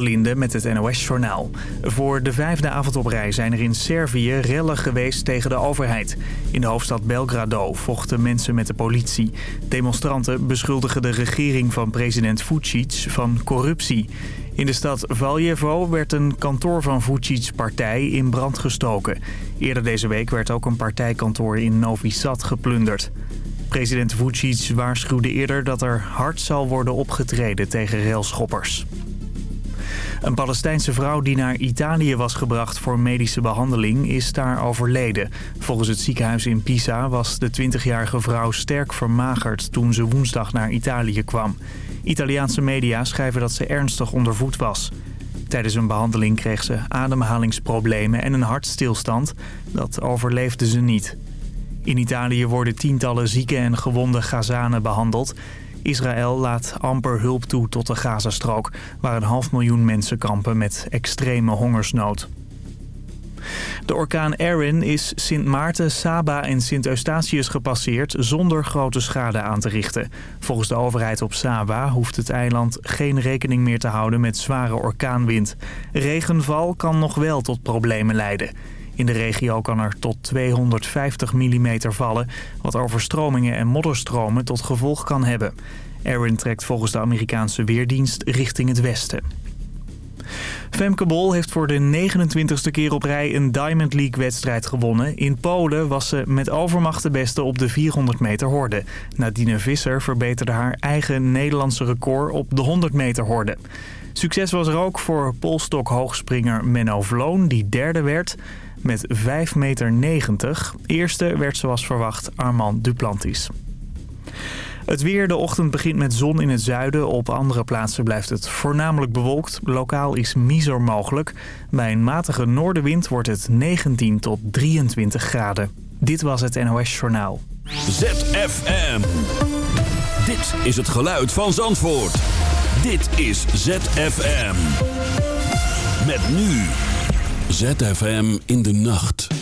Linden met het NOS-journaal. Voor de vijfde avond op zijn er in Servië rellen geweest tegen de overheid. In de hoofdstad Belgrado vochten mensen met de politie. Demonstranten beschuldigen de regering van president Vucic van corruptie. In de stad Valjevo werd een kantoor van Vucic's partij in brand gestoken. Eerder deze week werd ook een partijkantoor in Novi Sad geplunderd. President Vucic waarschuwde eerder dat er hard zal worden opgetreden tegen railschoppers. Een Palestijnse vrouw die naar Italië was gebracht voor medische behandeling is daar overleden. Volgens het ziekenhuis in Pisa was de 20-jarige vrouw sterk vermagerd toen ze woensdag naar Italië kwam. Italiaanse media schrijven dat ze ernstig ondervoed was. Tijdens een behandeling kreeg ze ademhalingsproblemen en een hartstilstand. Dat overleefde ze niet. In Italië worden tientallen zieke en gewonde Gazanen behandeld. Israël laat amper hulp toe tot de Gazastrook... waar een half miljoen mensen kampen met extreme hongersnood. De orkaan Erin is Sint Maarten, Saba en Sint Eustatius gepasseerd zonder grote schade aan te richten. Volgens de overheid op Saba hoeft het eiland geen rekening meer te houden met zware orkaanwind. Regenval kan nog wel tot problemen leiden. In de regio kan er tot 250 mm vallen, wat overstromingen en modderstromen tot gevolg kan hebben. Erin trekt volgens de Amerikaanse Weerdienst richting het westen. Femke Bol heeft voor de 29ste keer op rij een Diamond League-wedstrijd gewonnen. In Polen was ze met overmacht de beste op de 400 meter horde. Nadine Visser verbeterde haar eigen Nederlandse record op de 100 meter horde. Succes was er ook voor polstok-hoogspringer Menno Vloon, die derde werd met 5,90 meter. Eerste werd zoals verwacht Armand Duplantis. Het weer, de ochtend begint met zon in het zuiden. Op andere plaatsen blijft het voornamelijk bewolkt. Lokaal is miser mogelijk. Bij een matige noordenwind wordt het 19 tot 23 graden. Dit was het NOS Journaal. ZFM. Dit is het geluid van Zandvoort. Dit is ZFM. Met nu... ZFM in de nacht.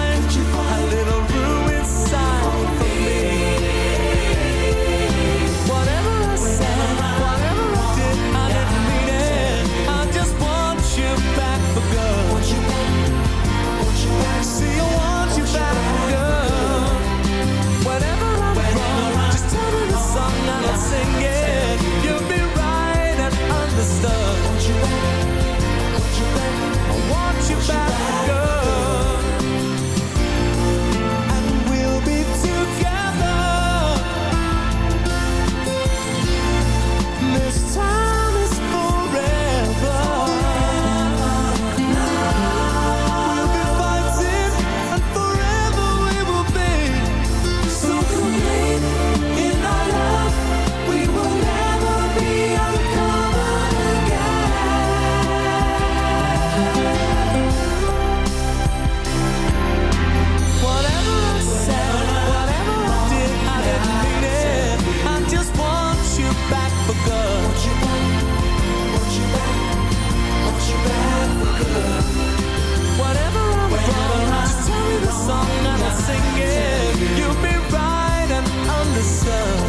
the sun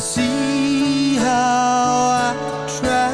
see how I try.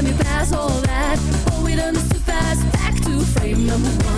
damn you pass all that. Oh, we it understood fast. Back to frame number one.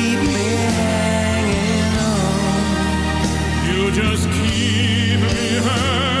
just keep me hanging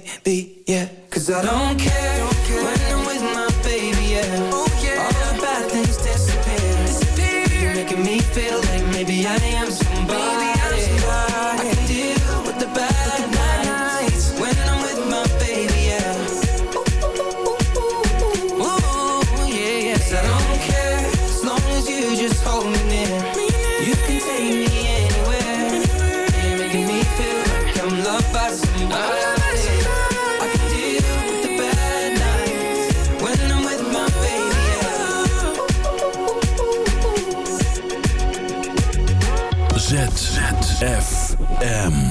FM.